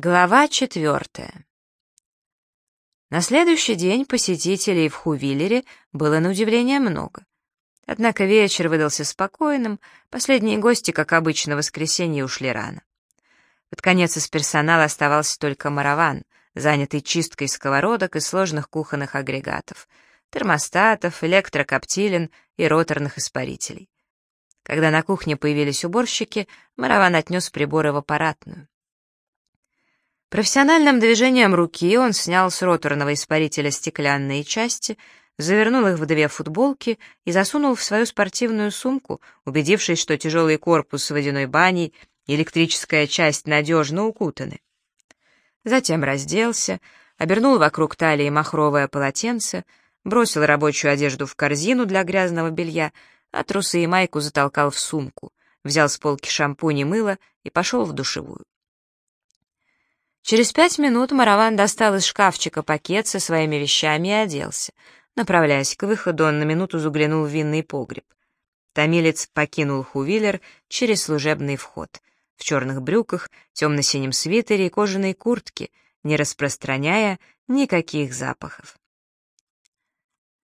Глава четвертая. На следующий день посетителей в Хувиллере было на удивление много. Однако вечер выдался спокойным, последние гости, как обычно, в воскресенье ушли рано. Под конец из персонала оставался только мараван, занятый чисткой сковородок и сложных кухонных агрегатов, термостатов, электрокоптилен и роторных испарителей. Когда на кухне появились уборщики, мараван отнес приборы в аппаратную. Профессиональным движением руки он снял с роторного испарителя стеклянные части, завернул их в две футболки и засунул в свою спортивную сумку, убедившись, что тяжелый корпус с водяной баней и электрическая часть надежно укутаны. Затем разделся, обернул вокруг талии махровое полотенце, бросил рабочую одежду в корзину для грязного белья, а трусы и майку затолкал в сумку, взял с полки шампунь и мыло и пошел в душевую. Через пять минут Мараван достал из шкафчика пакет со своими вещами и оделся. Направляясь к выходу, он на минуту заглянул в винный погреб. Томилец покинул Хувиллер через служебный вход. В черных брюках, темно-синем свитере и кожаной куртке, не распространяя никаких запахов.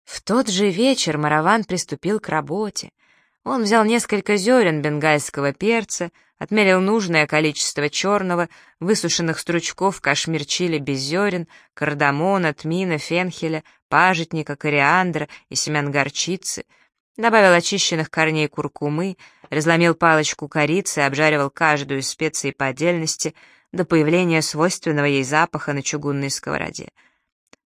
В тот же вечер Мараван приступил к работе. Он взял несколько зерен бенгальского перца, отмерил нужное количество черного, высушенных стручков кашмир-чили без зерен, кардамона, тмина, фенхеля, пажитника, кориандра и семян горчицы, добавил очищенных корней куркумы, разломил палочку корицы и обжаривал каждую из специй по отдельности до появления свойственного ей запаха на чугунной сковороде.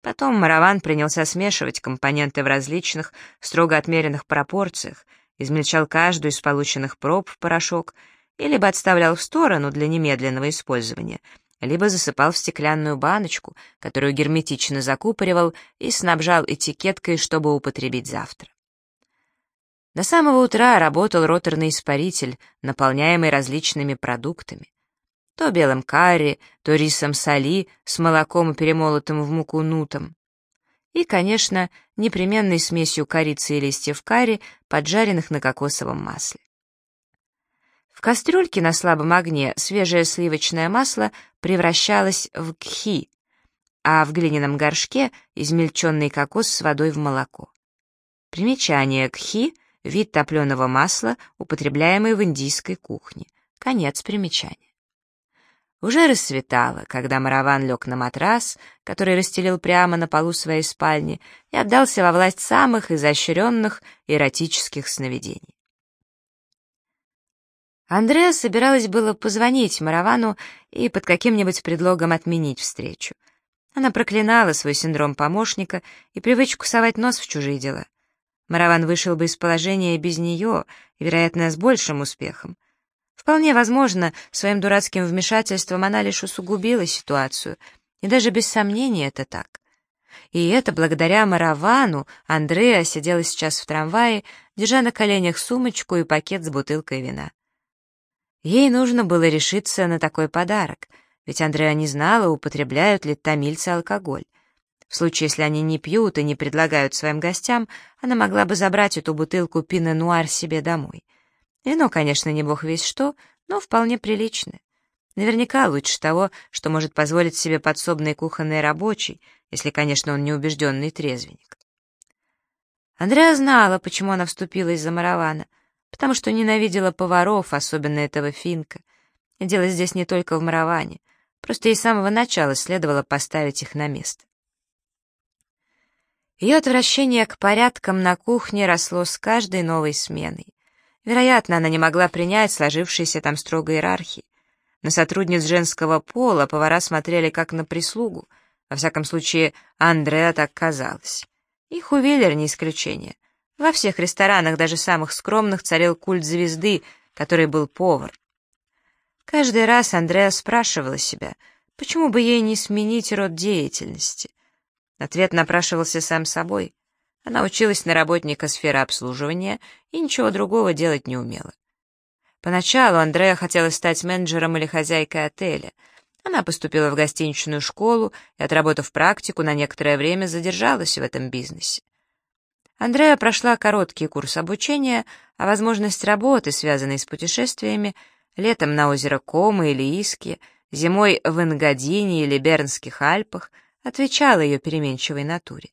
Потом Мараван принялся смешивать компоненты в различных, строго отмеренных пропорциях, измельчал каждую из полученных проб в порошок — и либо отставлял в сторону для немедленного использования, либо засыпал в стеклянную баночку, которую герметично закупоривал и снабжал этикеткой, чтобы употребить завтра. До самого утра работал роторный испаритель, наполняемый различными продуктами. То белым карри, то рисом соли с молоком, перемолотым в муку нутом. И, конечно, непременной смесью корицы и листьев карри, поджаренных на кокосовом масле. В кастрюльке на слабом огне свежее сливочное масло превращалось в кхи, а в глиняном горшке измельченный кокос с водой в молоко. Примечание кхи — вид топленого масла, употребляемый в индийской кухне. Конец примечания. Уже рассветало, когда Мараван лег на матрас, который расстелил прямо на полу своей спальни, и отдался во власть самых изощренных эротических сновидений. Андреа собиралась было позвонить Маравану и под каким-нибудь предлогом отменить встречу. Она проклинала свой синдром помощника и привычку совать нос в чужие дела. Мараван вышел бы из положения без нее, вероятно, с большим успехом. Вполне возможно, своим дурацким вмешательством она лишь усугубила ситуацию, и даже без сомнения это так. И это благодаря Маравану Андреа сидела сейчас в трамвае, держа на коленях сумочку и пакет с бутылкой вина. Ей нужно было решиться на такой подарок, ведь Андреа не знала, употребляют ли тамильцы алкоголь. В случае, если они не пьют и не предлагают своим гостям, она могла бы забрать эту бутылку пино-нуар себе домой. Вино, конечно, не бог весь что, но вполне приличное. Наверняка лучше того, что может позволить себе подсобный кухонный рабочий, если, конечно, он не убежденный трезвенник. Андреа знала, почему она вступилась за Маравана — потому что ненавидела поваров, особенно этого финка. И дело здесь не только в мараване, просто ей с самого начала следовало поставить их на место. Ее отвращение к порядкам на кухне росло с каждой новой сменой. Вероятно, она не могла принять сложившейся там строгой иерархии. На сотрудниц женского пола повара смотрели как на прислугу, во всяком случае, Андреа так казалось. И Хувиллер не исключение. Во всех ресторанах, даже самых скромных, царил культ звезды, который был повар. Каждый раз Андреа спрашивала себя, почему бы ей не сменить род деятельности. Ответ напрашивался сам собой. Она училась на работника сферы обслуживания и ничего другого делать не умела. Поначалу Андреа хотела стать менеджером или хозяйкой отеля. Она поступила в гостиничную школу и, отработав практику, на некоторое время задержалась в этом бизнесе. Андреа прошла короткий курс обучения, а возможность работы, связанной с путешествиями, летом на озеро Кома или Иски, зимой в Энгадине или Бернских Альпах, отвечала ее переменчивой натуре.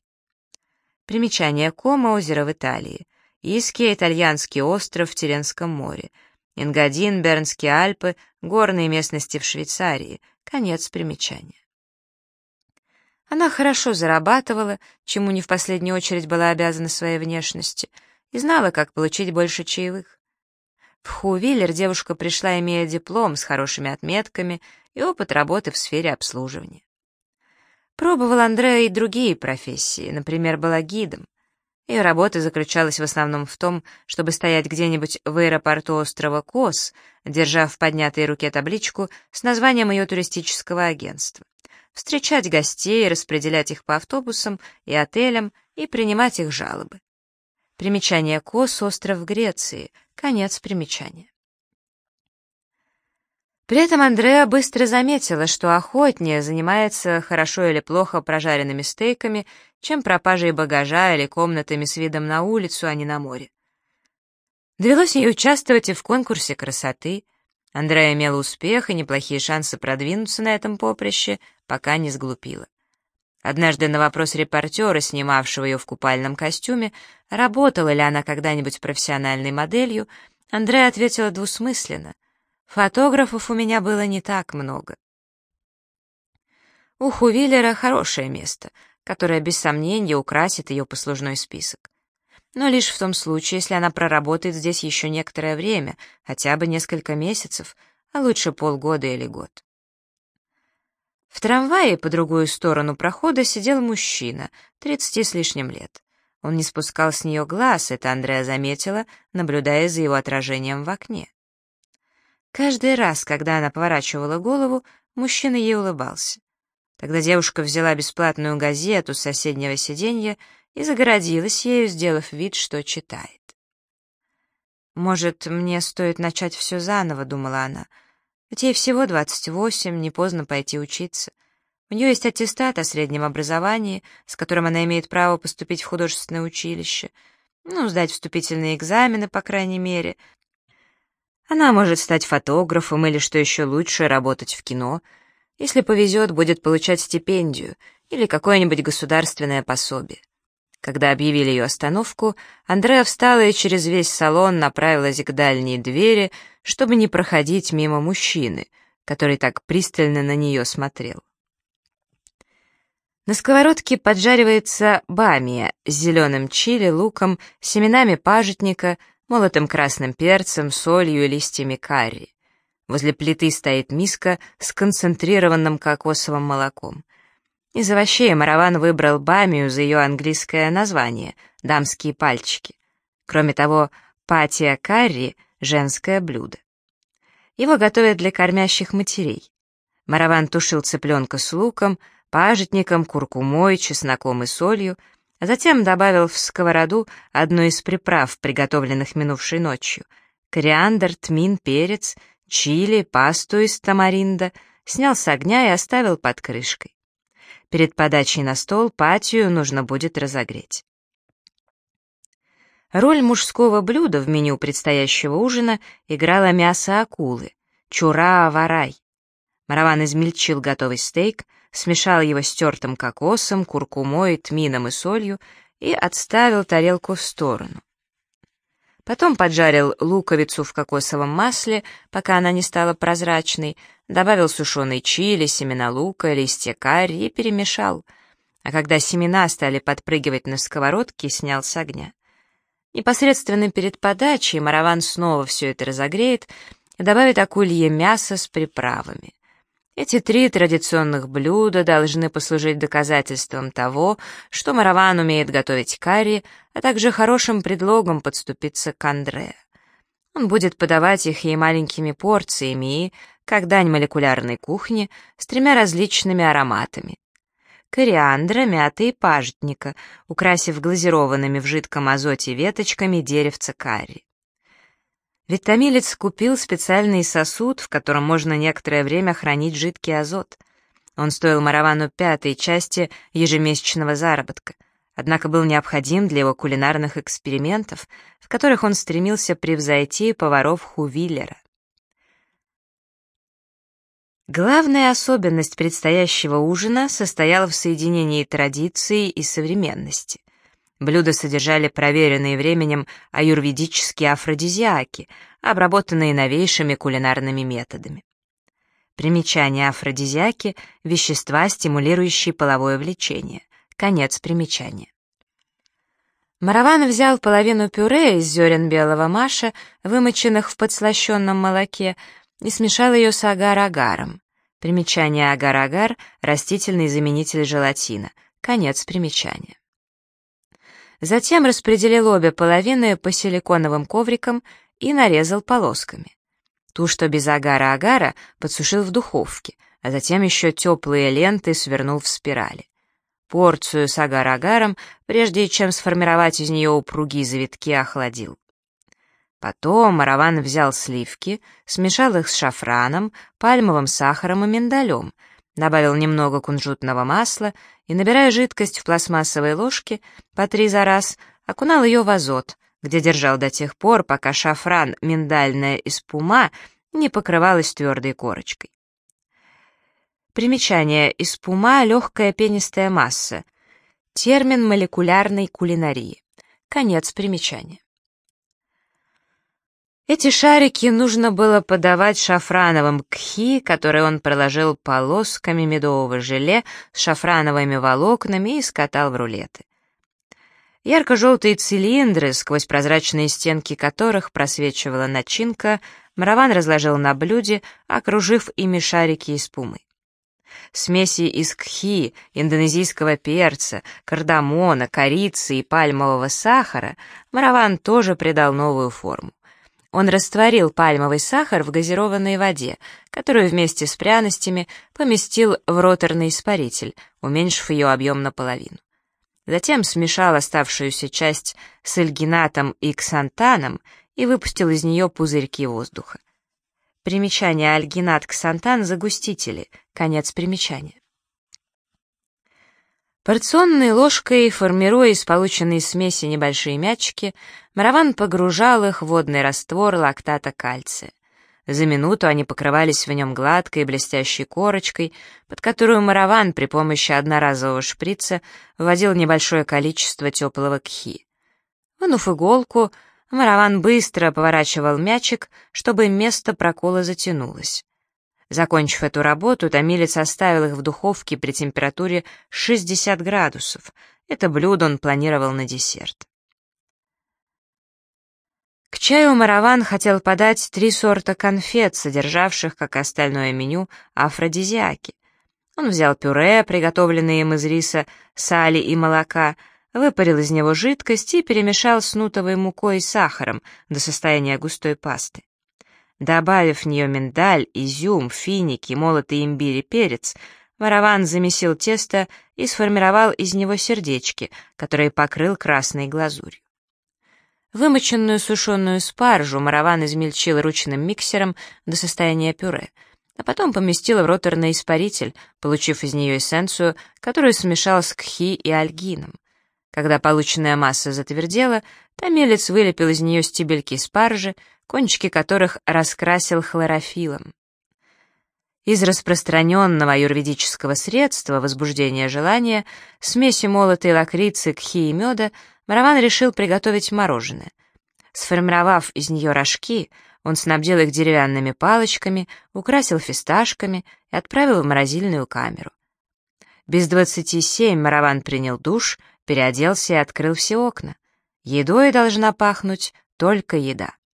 Примечание Кома, озеро в Италии. Иски, итальянский остров в Теренском море. Энгадин, Бернские Альпы, горные местности в Швейцарии. Конец примечания. Она хорошо зарабатывала, чему не в последнюю очередь была обязана своей внешности, и знала, как получить больше чаевых. В Хувиллер девушка пришла, имея диплом с хорошими отметками и опыт работы в сфере обслуживания. Пробовал Андреа и другие профессии, например, была гидом. Ее работа заключалась в основном в том, чтобы стоять где-нибудь в аэропорту острова Кос, держа в поднятой руке табличку с названием ее туристического агентства, встречать гостей, распределять их по автобусам и отелям и принимать их жалобы. Примечание Кос — остров в Греции, конец примечания. При этом Андреа быстро заметила, что охотнее занимается хорошо или плохо прожаренными стейками, чем пропажей багажа или комнатами с видом на улицу, а не на море. Довелось ей участвовать и в конкурсе красоты. Андреа имела успех и неплохие шансы продвинуться на этом поприще, пока не сглупила. Однажды на вопрос репортера, снимавшего ее в купальном костюме, работала ли она когда-нибудь профессиональной моделью, Андреа ответила двусмысленно — Фотографов у меня было не так много. У Хувиллера хорошее место, которое без сомнения украсит ее послужной список. Но лишь в том случае, если она проработает здесь еще некоторое время, хотя бы несколько месяцев, а лучше полгода или год. В трамвае по другую сторону прохода сидел мужчина, тридцати с лишним лет. Он не спускал с нее глаз, это Андреа заметила, наблюдая за его отражением в окне. Каждый раз, когда она поворачивала голову, мужчина ей улыбался. Тогда девушка взяла бесплатную газету с соседнего сиденья и загородилась ею, сделав вид, что читает. «Может, мне стоит начать все заново», — думала она. «Ведь ей всего двадцать восемь, не поздно пойти учиться. У нее есть аттестат о среднем образовании, с которым она имеет право поступить в художественное училище, ну, сдать вступительные экзамены, по крайней мере, она может стать фотографом или, что еще лучше, работать в кино. Если повезет, будет получать стипендию или какое-нибудь государственное пособие. Когда объявили ее остановку, Андреа встала и через весь салон направилась к дальней двери, чтобы не проходить мимо мужчины, который так пристально на нее смотрел. На сковородке поджаривается бамия с зеленым чили, луком, семенами пажитника — молотым красным перцем, солью и листьями карри. Возле плиты стоит миска с концентрированным кокосовым молоком. Из овощей Мараван выбрал бамию за ее английское название — «дамские пальчики». Кроме того, патия карри — женское блюдо. Его готовят для кормящих матерей. Мараван тушил цыпленка с луком, пажитником, куркумой, чесноком и солью — а затем добавил в сковороду одну из приправ, приготовленных минувшей ночью. Кориандр, тмин, перец, чили, пасту из тамаринда, снял с огня и оставил под крышкой. Перед подачей на стол патию нужно будет разогреть. Роль мужского блюда в меню предстоящего ужина играло мясо акулы, чура-аварай. Мараван измельчил готовый стейк, смешал его с тертым кокосом, куркумой, тмином и солью и отставил тарелку в сторону. Потом поджарил луковицу в кокосовом масле, пока она не стала прозрачной, добавил сушеный чили, семена лука, листья карри и перемешал. А когда семена стали подпрыгивать на сковородке, снял с огня. Непосредственно перед подачей Мараван снова все это разогреет и добавит акулье мясо с приправами. Эти три традиционных блюда должны послужить доказательством того, что Мараван умеет готовить карри, а также хорошим предлогом подступиться к Андре. Он будет подавать их ей маленькими порциями и, как дань молекулярной кухни, с тремя различными ароматами. Кориандра, мяты и пажитника, украсив глазированными в жидком азоте веточками деревца карри. Ведь томилец купил специальный сосуд, в котором можно некоторое время хранить жидкий азот. Он стоил Маравану пятой части ежемесячного заработка, однако был необходим для его кулинарных экспериментов, в которых он стремился превзойти поваров Хувиллера. Главная особенность предстоящего ужина состояла в соединении традиции и современности. Блюда содержали проверенные временем аюрведические афродизиаки, обработанные новейшими кулинарными методами. Примечание афродизиаки – вещества, стимулирующие половое влечение. Конец примечания. Мараван взял половину пюре из зерен белого маша, вымоченных в подслащенном молоке, и смешал ее с агар-агаром. Примечание агар-агар — растительный заменитель желатина. Конец примечания. Затем распределил обе половины по силиконовым коврикам и нарезал полосками. Ту, что без агара-агара, подсушил в духовке, а затем еще теплые ленты свернул в спирали. Порцию с агар-агаром, прежде чем сформировать из нее упругие завитки, охладил. Потом Мараван взял сливки, смешал их с шафраном, пальмовым сахаром и миндалем, добавил немного кунжутного масла и, набирая жидкость в пластмассовой ложке по три за раз, окунал ее в азот, где держал до тех пор, пока шафран, миндальная и спума не покрывалась твердой корочкой. Примечание. Испума — легкая пенистая масса. Термин молекулярной кулинарии. Конец примечания. Эти шарики нужно было подавать шафрановым кхи, который он проложил полосками медового желе с шафрановыми волокнами и скатал в рулеты. Ярко-желтые цилиндры, сквозь прозрачные стенки которых просвечивала начинка, Мараван разложил на блюде, окружив ими шарики из пумы. Смеси из кхи, индонезийского перца, кардамона, корицы и пальмового сахара Мараван тоже придал новую форму. Он растворил пальмовый сахар в газированной воде, которую вместе с пряностями поместил в роторный испаритель, уменьшив ее объем наполовину. Затем смешал оставшуюся часть с альгинатом и ксантаном и выпустил из нее пузырьки воздуха. Примечание альгинат-ксантан — загустители, конец примечания. Порционной ложкой, формируя из полученной смеси небольшие мячики, Мараван погружал их в водный раствор лактата кальция. За минуту они покрывались в нем гладкой блестящей корочкой, под которую Мараван при помощи одноразового шприца вводил небольшое количество теплого кхи. Вынув иголку, Мараван быстро поворачивал мячик, чтобы место прокола затянулось. Закончив эту работу, томилец оставил их в духовке при температуре 60 градусов. Это блюдо он планировал на десерт. К чаю Мараван хотел подать три сорта конфет, содержавших, как остальное меню, афродизиаки. Он взял пюре, приготовленное им из риса, сали и молока, выпарил из него жидкость и перемешал с нутовой мукой и сахаром до состояния густой пасты. Добавив в нее миндаль, изюм, финики, молотый имбирь и перец, Мараван замесил тесто и сформировал из него сердечки, которые покрыл красной глазурью. Вымоченную сушеную спаржу Мараван измельчил ручным миксером до состояния пюре, а потом поместил в роторный испаритель, получив из нее эссенцию, которую смешал с кхи и альгином. Когда полученная масса затвердела, томелец вылепил из нее стебельки спаржи, кончики которых раскрасил хлорофилом. Из распространенного аюрведического средства возбуждения желания, смеси молотой лакрицы, кхи и меда, Мараван решил приготовить мороженое. Сформировав из нее рожки, он снабдил их деревянными палочками, украсил фисташками и отправил в морозильную камеру. Без двадцати семь Мараван принял душ, переоделся и открыл все окна. Едой должна пахнуть только еда.